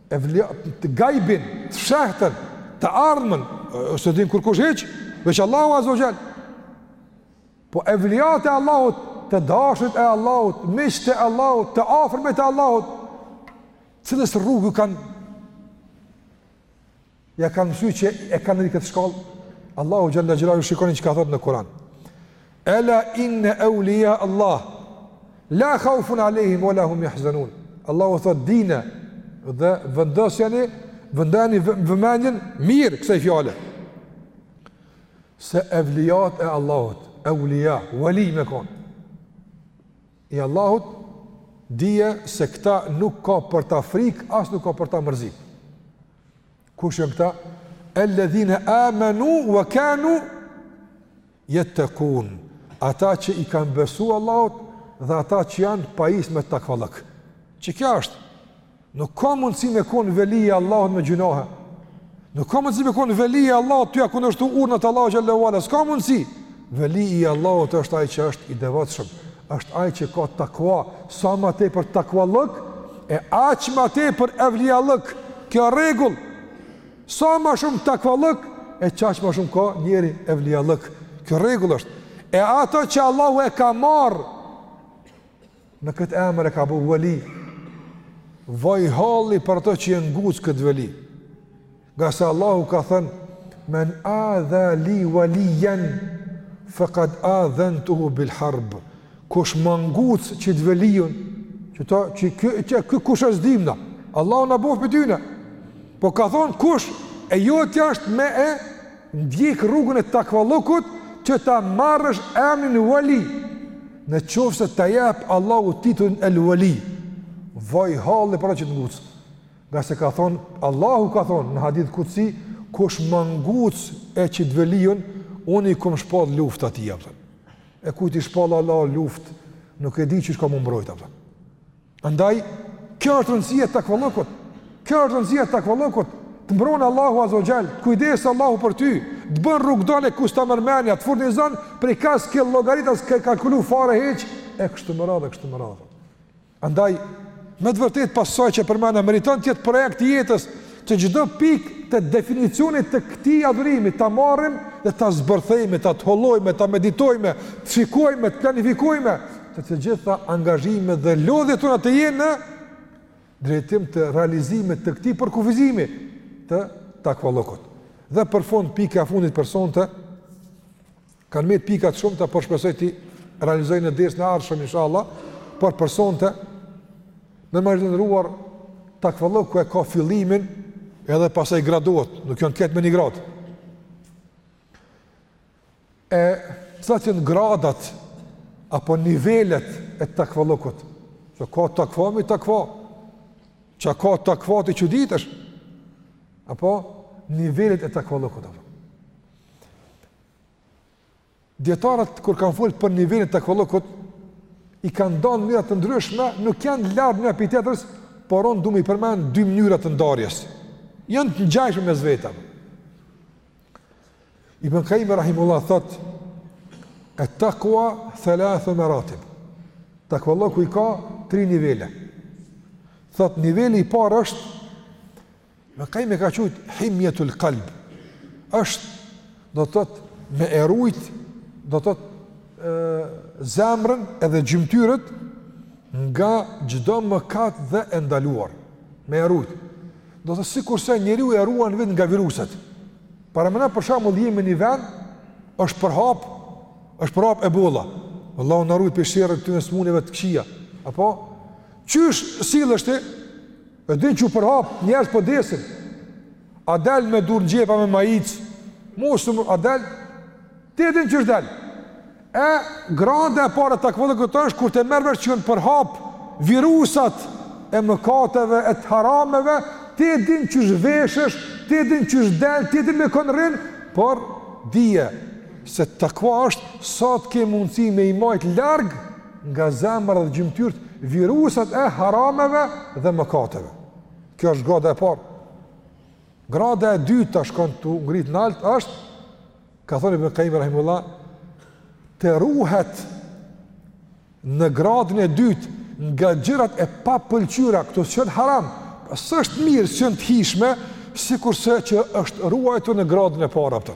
Evlija, të gajbin, të fshehtën, të ardhmen, s'e din kurkush hiç, veç Allahu Azze ue Xhel. Po evlijat e Allahut, të dashët e Allahut, miqët e Allahut, të afërmit e Allahut, cilës rrugë kanë Ja kanë mësy që e kanë mrri këtë shkallë? Allahu Xhelle Xhelaluhu shikoni çka thotë në Kur'an. Ela inne eulia Allah, la khaufun alejhim, ue la hum jahzenun. Allahu thotë dine dhe vendoseni, vendoni vëmendjen mirë kësaj fjale. Se evliat e Allahut, eulia, wali me konë i Allahut, dije se këta nuk ka për ta frikë, as nuk ka për ta mërzi. Kush janë këta? Alladhina amanu wa kanu yattaqun. Ata që i kanë besu Allahut dhe ata që janë pajis me takvallëk. Që kja është? Nuk ka mundësi me konë veli i Allahut me gjynahe. Nuk ka mundësi me konë veli i Allahut tuj ja kundërshtu urdhnat Allahut xhelle ue ala. S'ka mundësi. Veli i Allahut është ai që është i devotshëm. është ai që ka takua, sa ma tepër takuallëk, e aq ma tepër evliallëk, kjo rregull, sa ma shumë takuallëk, e qaq ma shumë ka njeri evliallëk, kjo rregull është, e atë që Allahu e ka marrë, në këtë emër e ka bo veli, vaj halli për atë që e nguc këtë veli, Ngase Allahu ka thënë, Men adha li walijen, fe kad adhentuhu bil harb. Kush ma nguc qët velijun, që ta, që kë, kë, kë kush është dimna, Allahu na boftë prej tyne. Po ka thonë kush, e jotja është me e ndjek rrugën e takvallukut, që ta marrësh emnin wali, në qoftë se ta jep Allahu titullin el wali, vaj halli për atë që të nguc. Ngase ka thonë, Allahu ka thonë në hadith kudsi, kush ma nguc qët velijun, unë i kom shpallë luftë atij, a kupton. e kujt t'i shpall Allahu luftë, nuk e di qysh ka me u mbrojt, a kupton. Andaj, kjo është rëndësia e takvallukut, kjo është rëndësia e takvallukut, të mbron Allahu Azze ue xhel, të kujdeset Allahu për ty, të bën rrugëdalje ku s'ta merr menja, të furnizon, prej kah s'ke llogarit as s'ke kalkulu fare hiç, e kështu me radhë, kështu me radhë. Andaj, me të vërtetë pas asaj që përmena, meriton të jetë projekt i jetës, që çdo pikë të definicionit të këtij adhurimi, ta marrim dhe ta zbërthejmë, ta tëhollojmë, ta meditojmë, ta shikojmë, të planifikojmë, të të gjitha angazhimet dhe lodhjet tona të jenë në drejtim të realizimit të këtij përkufizimi të takvallukut. Dhe për fund, pika e fundit për sonte, Kanë met pika të shumta, por shpresoj t'i realizoj në dersin e ardhshëm inshallah, por për sonte vëlla i nderuar takvalluku e ka fillimin edhe pastaj gradohet, nuk janë krejt me një gradë. E cilat janë gradat apo nivelet e takvallukut? Se ka takva mbi takva. Që ka takva të çuditesh. Apo nivelet e takvallukut apo. Dijetarët, kur kanë folë për nivelet e takvallukut, i kanë da në mënyra të ndryshme, nuk janë larg njëra prej tjetrës, por unë du me i përmend dy mënyra të ndarjes. Janë të ngjashme mes vete. Ibn Kajjimi rahimehullah thotë, et-takua thelathu meratib. Takvalluku i ka tri nivele. Thotë, niveli i parë është Ibn Kajjimi e ka quajt himjetul kalb. Është do të thotë me e rujt, do të thotë ë zemrën edhe gjymtyrët nga çdo mëkat dhe e ndaluar. Me e rujt. Do të thotë sikurse njeriu e ruan veten nga viruset. Paramendo për shembull jemi në një vend është përhap, është përhap Ebola. Allahu na ruajt prej sherrit të këtyre smundjeve të këqija. Apo qysh sillesh ti E din që u përhap, njerëz po desin. A del me dur në xhepa me majicë? Mos më a del. Ti e din qysh del. E grada e parë e takvallëkut është kur të merr vesh që janë përhap virusat e mëkateve e të harameve, ti e din qysh veshesh, ti e din qysh del, ti e din me kon rrin, por dije se takva është sa të ke mundësi me i majt larg, nga zemra dhe gjymtyrët virusat e harameve dhe mëkateve. Kjo është grada e parë. Grada e dytë tash shkon tu ngrit nalt, është ka thënë Ibn Kajimi rahimullah të ruhet në gradën e dytë nga gjërat e papëlqyera, këto s'janë haram. S'është mirë, s'janë të hijshme, sikurse që është ruajtur në gradën e parë apo.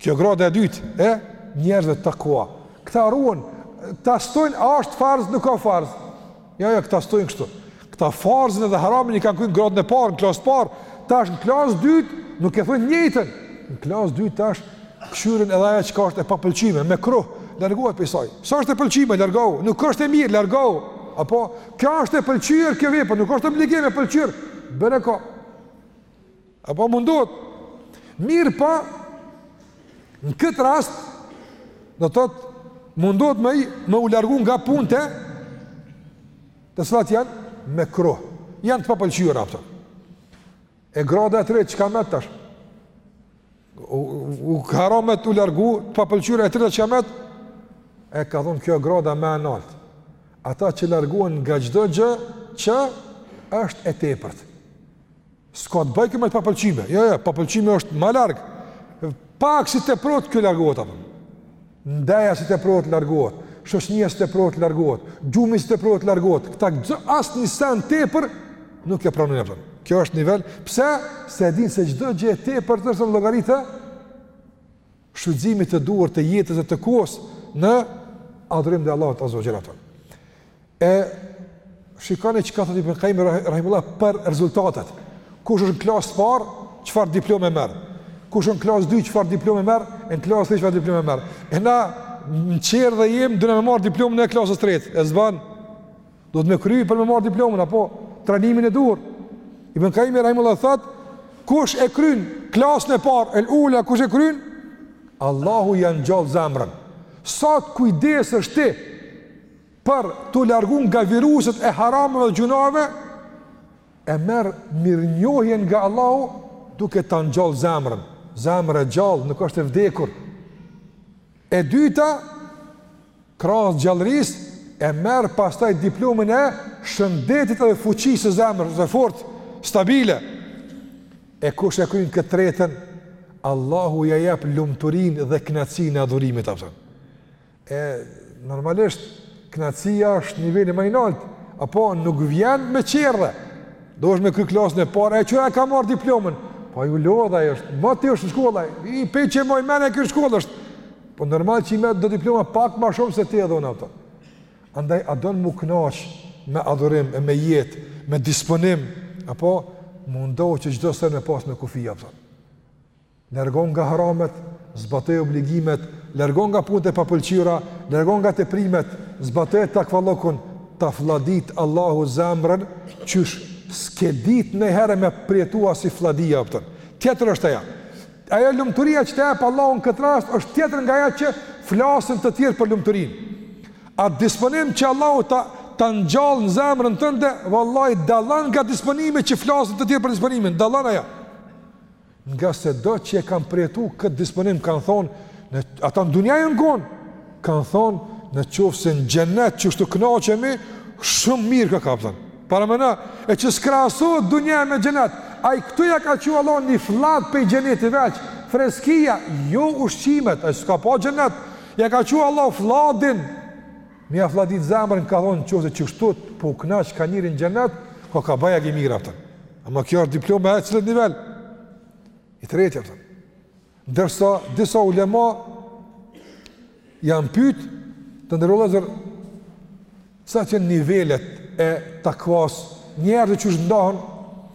Kjo grada e dytë e njerëzve takva. Këta ruhen, këta s'thojnë a është farz, nuk ka farz. Jo, jo, këta s'thojnë kështu. Këta farzin dhe haramin i kanë kry në gradën e parë, në klasë të parë, tash në klasë të dytë, nuk e thojnë të njëjtën. Në klasë të dytë tash kqyrin edhe ajo çka është e papëlqyme, mekruh, largohet prej saj. S'është e pëlqyme, largohu, nuk është e mirë, largohu. Apo, kjo është e pëlqyer, kjo vepër, nuk është obligim, e pëlqyer, bëre ka. Apo mundohet. Mirëpo, në këtë rast, do të thotë, mundohet me, me u largu nga punët, të cilat janë mekruh, janë të papëlqyera apo. E grada e tretë, çka met tash? U, u haramet u largu, të papëlqyerat, e treta çka met? E ka thonë kjo grada ma e nalt. Ata që largohen nga çdo gjë, që është e tepërt. S'ka të bëjë kjo me të papëlqyme. Jo, jo, papëlqyme është më larg. Pak si teprohet kjo largohet apo. Ndeja si teprohet largohet. Shoqnia si teprohet largohet. Gjumi si teprohet largohet. Këta asnjë sen tepër nuk e pranojnë apo. Kjo është nivel. Pse? Se e dinë se çdo gjë e tepërt është në llogari të shfrytëzimit të duhur të jetës dhe të kohës në adhurim ndaj Allahut azze ve xhel. E shikoni çka thotë Ibn Kajimi rahimullah për rezultatet. Kush është në klasë të parë, çfarë diplome merr? Kush është në klasë 2, çfarë diplome merr? Në klasë 3 çfarë diplome merr? E na në çerdhe jem, dona me marr diplomën e klasës 3. E s'ban Duhet me kry për me marrë diplomën, apo trenimin e duhur. Ibn Kajimi Rahimullah thot, kush e kryn, klasën e parë, el ula, kush e kryn, Allahu ja ngjall zemrën. Sa të kujdesesh ti për t'u largu nga viruset e harameve dhe gjynaheve, e merr mirënjohjen nga Allahu duke ta ngjall zemrën. Zemrë e gjallë, nuk është e vdekur. E dyta, krahas gjallërisë, e merr pastaj diplomën e shëndetit edhe fuqisë së zemrës, është e fortë, stabile. E kush e kryen këtë tretën, Allahu ja jep lumturinë dhe kënaqësinë e adhurimit, a kupton. E normalisht Kënaqësia është niveli ma i nalt, apo nuk vjen me çerdhe. Duhesh me kry klasën e parë, e qëra e ka marrë diplomën, po ju lodha e është, ma ti është në shkolla, i pe që moj mene e kërë shkolla është, po normal që i me do diploma pak ma shumë se ti edhe unë, a kupton. Andaj, a don m'u knaq me adhurim, e me jetë, me disponim, apo mundohu që çdo sen me pasë me kufij, a kupton. Largo nga haramet, zbatoje obligimet, largo nga punët e papëlqyera, largo nga teprimet, zbatoje takvallëkun, ta flladit Allahu zemrën, qysh s'ke ditë najherë me përjetu asi flladi, a kupton. Tjetër është ajo. Ajo lumturia që ta jep Allahu në këtë rast, është tjetër nga ajo që flasin të tjerët për lumturinë. Ai disponim që Allahu ta, ta ngjall në zemrën tënde, vallahi, dallon nga disponimi që flasin të tjerët për disponimin, dallon ajo. Ngase do që e kanë përjetu këtë disponim, kanë thonë, në, ata në dunja janë konë, kanë thonë, në qoftë se në xhenet qështu knaqemi, shumë mirë koka, kupton. Paramendo, e që s'krahasohet dunjaja me xhenet, ai këtu ja ka çu Allahu një fllad prej xhenetit veç, freskia, jo ushqimet, ai s'ka pa xhenet, ja ka çu Allahu flladin, Me ja flladit zemrën ka thonë qoftë se qështu po u kënaqka njeri n'xhenet, koka bajagi mirë, a kupton. Ama kjo është diploma e cilit nivel? I treti, a kupton. Ndërsa disa ulema janë pyet, të nderuar vëllezër, sa janë nivelet e takvasë, njerëzit qysh ndahen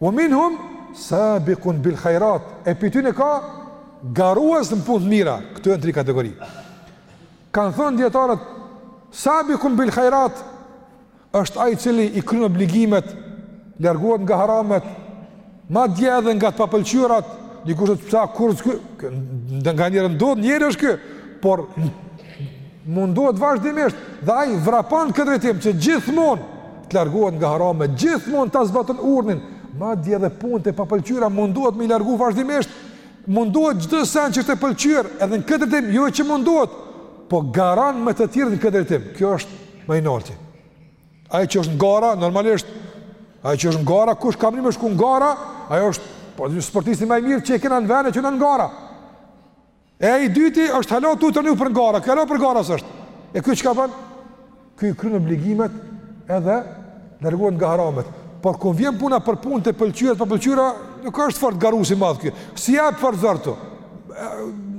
Wa minhum sabiqun bil khairat, e prej tyre ka garues në punë të mira, këtu janë tri kategori. Kanë thënë dietarët sabiqun bil khairat është ai i cili i kryen obligimet, largohet nga haramet, madje edhe nga të papëlqyerat, dikush thotë pse, a kurrë ky, nganjëherë ndodh, njeri është ky, por Mundohet vazhdimisht dhe ai vrapon në këtë drejtim që gjithmonë të largohet nga haramet, gjithmonë ta zbaton urdhnin, madje edhe punët e papëlqyera mundohet me i largu vazhdimisht, mundohet çdo sen që është e pëlqyer, edhe në këtë drejtim jo që mundohet, po garan me të tjerë në këtë drejtim. Kjo është ma i nalti. Ai që është në gara normalisht, ai që është në gara kush ka mrri me shku në gara, ai është po sportisti ma i mirë që e kena në vend, e çojnë në gara. E ai i dyti është hala tu trajnu për gara, ky hala për gara s'është. E ky çka bën? Ky i kryen obligimet edhe largohet nga haramet. Por kur vjen puna për punë të pëlqyera, papëlqyera, nuk është fort garus i madh ky. S'i jep fort zor aty.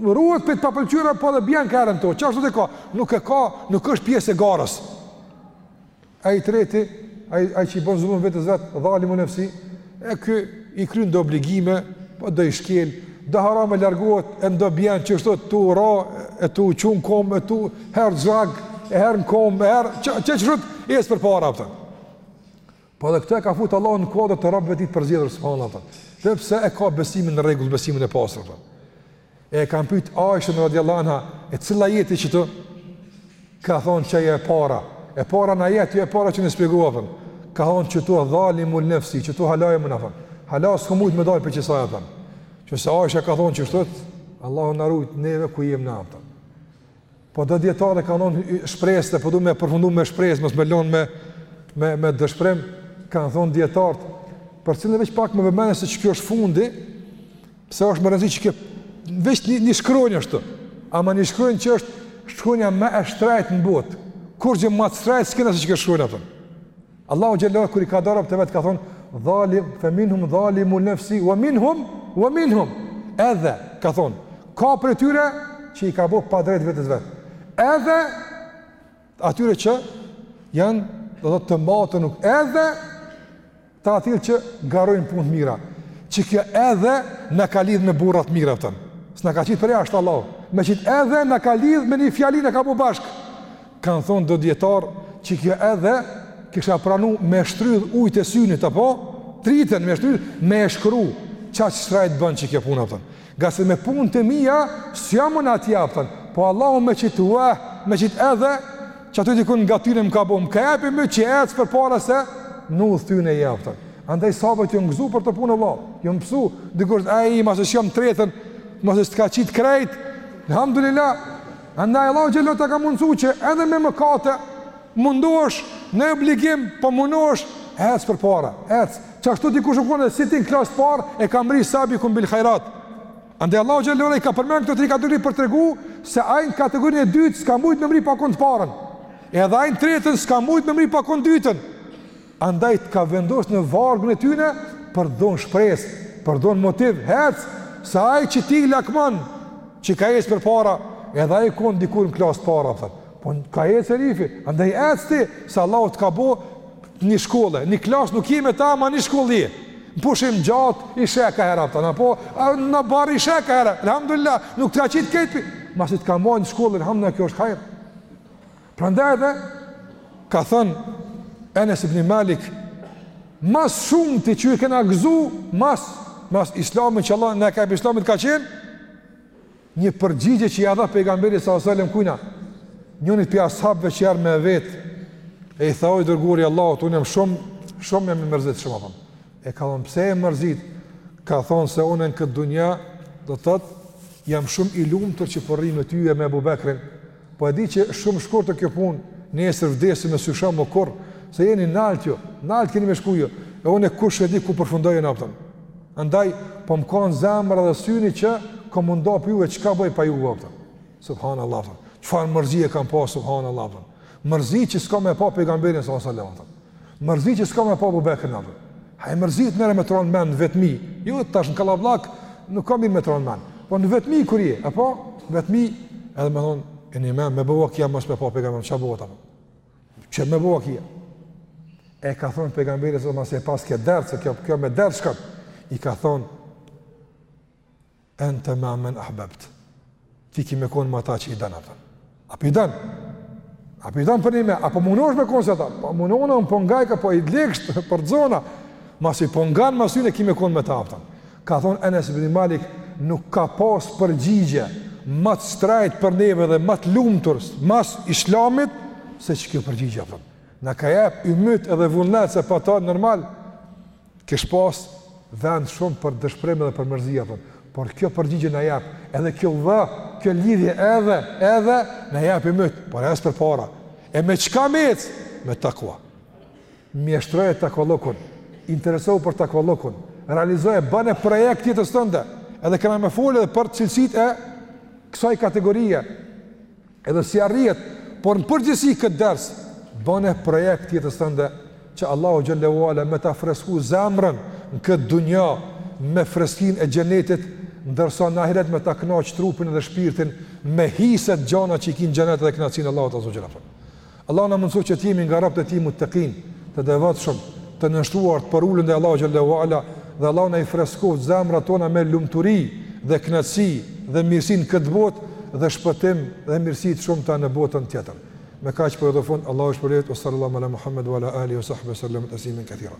Ruhet prej të papëlqyera, po edhe bjen kaherë n'to. Çfarë do të ka? Nuk e ka, nuk është pjesë e garës. Ai i treti, ai ai që i bën zullum vetes vet, dhalimu nefsi, e ky i kryen do obligime, po do i shkel, do harame largohet, e n'do bjen qështu tu ra, e tu u çu n'kom, e tu herë zhag, e herë në kom, e herë, që që që shut, ec përpara, kupton. Po dhe këtë e ka fut Allah në kuadër të robëve t'tij të përzgjedhur, së përna, kupton. Sepse e ka besimin në rregull, besimin e pastër, kupton. E e kanë pyet Aishën radhiyallahu anha, e cila je ti qëtu, ka thonë qajo e para, e para n'ajet, jo e para që më shpjegova thon. Ka thonë qëtu dhalimul nefsi, qëtu hala jem na, thon. Hala s'kom mujt me dal prej qësaj ata. Qe se Aisha ka thonë qështu, Allahu na rujt neve ku jem na ata. Po do dijetarë kanë thonë shpresë dhe po du me përfundu me shpresë, mos me lënë me me me dëshpërim, kanë thonë dijetarët. Përcillni veç pak me vëmendje se qikjo është fundi, pse është me rëndësi qikjo veç një, një shkronjë është. Ama një shkronjë që është shkronja më e shtrejtë në botë. Kurgjë më të shtrejtë s'kena se qikjo shkronjë atë. Allahu xhallahu kur i ka da robt e vet ka thon dhalim fe minhum dhalimul nefsi wa minhum wa minhum edhe ka thon ka prej tyre që i ka bë padrejt vetes vet edhe atyre që janë do të të mbatë nuk edhe ta atyre që garojnë n'punë të mira qikjo edhe na ka lidh me burrat e mirë kupton s'na ka qit përjashtë Allahu me qit edhe na ka lidh me një fjali na ka bo bashkë Kanë thonë do dijetarë qikjo edhe kisha pranu me shtrydh ujt e synit, apo? Dritën me shtrydh, me e shkru, qaq shtrejt bën qikjo punë, kupton. Ngase me punë të mija, s'jam n'atje, kupton. Po Allahu me qit ue, me qit edhe, qaty dikun nga tyne më ka bo, më ka epi me që ecë përpara se n'udhë t'tyne je, kupton. Andaj sahabët jon gëzu për këtë punë, Allah, jon mësu, dikun është, ej, masi s'jam n'tretën, masi s'të ka qit krejt, elhamdulillah, Andaj Allahu xhelalu ta ka mundësu që edhe me mëkate mundohesh në obligim po munohesh ec përpara ec qashtu dikush u kon dhe si ti në klasë t'parë e ka mrri sabikun bil hajrat Andaj Allahu xhelalu i ka përmend këto tri kategori për tregu se ai n'kategorinë e dytë s'ka mujt me mrri pa kon të parën edhe ai n'tretën s'ka mujt me mrri pa kon dytën Andaj të ka vendosë në vargun e tyne, për dhon shpresë, për dhon motiv, ec, se ai që ti lakman, që ka ecë përpara, edhe ai konë dikur në klasë të parë, apton, po ka ecë herifi, andaj ec ti, se Allah të ka bo n'një shkollë, n'një klasë nuk je me ta, ama n'një shkollë je, në pushim të gjatë, i sheh ka herë, apton, apo, a, në oborr i sheh ka herë, alhamdulillah, nuk të ka qitë krejt, masi të ka marrë n'shkollë, alhamdulillah, kjo është hajr, Prandaj edhe ka thënë Enes ibn Malik, ma s'shumti që u kena gëzu, mas, mas islamin që Allah na ka jep islamin ka qenë, një përgjigje që ia dha pejgamberi salallahu alejhi ve selem kujna, njënit prej ashabve që ka ardh me vetë, e i tha o i dërguri i Allahut, unë jam shumë, shumë jam i mërzit shumë, apton. I ka thonë pse je mërzit, ka thonë se unë në këtë dunja, do të thotë, jam shumë i lumtër që po rri po me ty e me Ebu Bekrin, Po e di që shumë shkurtë kjo punë, nesër vdesi më s'ju shoh mo kurrë, se jeni nalt ju, nalt keni me shku ju, e unë e kush e di ku përfundoj unë apton. Andaj, po më kan zemra edhe syni që ka mu nda prej juve, çka boj pa juve apton. Subhanallah, apton. Çfarë mërzie kanë pas, subhanallah, apton. Mërzi që s'ka me pa pejgamberin salallahu alejhi ve selem, apton. Mërzi që s'ka me pa Ebu Bekrin apton. A je mërzit najherë me t'ro n'mend n'vetmi. Jo tash në kallabllak nuk ka mirë me t'ro n'mend. Po në vetmi kur je, a po n'vetmi edhe me thon e një me me bo vakia mos me pa pejgamberin çfarë bëhet apton. Çe me bo vakia. I ka thon pejgamberi se mos e paske dert se kjo kjo me dert shkon. I ka thon Ente mea men ahbebte. Ti ki me konë me ata që i dan, apton. A po i dan? A po i dan përnime? A po munohesh me konë si ata? Pa po munona, unë për po nga i ka për po i ligshtë, për të zona. Masi po nga mas tyne ki me konë me ta, apton. Ka thonë Enes Ibn Malik, nuk ka pas përgjigje ma të shtrejt për neve dhe ma të lumtur mas islamit, se që kjo përgjigje, apton. Na ka jep ymyt edhe vullnet se pa ta normal, Kish pas vend shumë për dëshpërim edhe për mërzi apton, por kjo përgjigje na jep, edhe kjo vë, kjo lidhje edhe, edhe na jep ymyt, për ec përpara. E me çka me ec? Me takva. Mjeshtroje takvallëkun, interesohu për takvallëkun, realizoje bane projekt jetës tënde, edhe kena me fol edhe për cilësitë e kësaj kategorie. Edhe si arrihet, por në përgjithësi këtë ders bane projekt jetës tënde që Allahu xhele ve ala me ta fresku zemrën në këtë dunja me freskinë e xhenetit, ndërsa në ahiret me ta kënaq trupin dhe shpirtin me hiset gjona që i ki n'xhenet dhe kënaqësinë e Allahut azze ve xhel. Allahu na mundësoftë që të jemi nga robët e Tij muttekin, të devotshëm, të nënshtruar përulur ndaj Allahut xhelle ue ala dhe Allahu na i freskoftë zemrat tona me lumturi dhe kënaqësi dhe mirësi në këtë botë dhe shpëtim dhe mirësi të shumta në botën tjetër. Me kaq po e përfundoj Allahu ju shpërbleftë sallallahu ala Muhammed wa ala alihi wa sahbihi wa sallam tasliman kathira.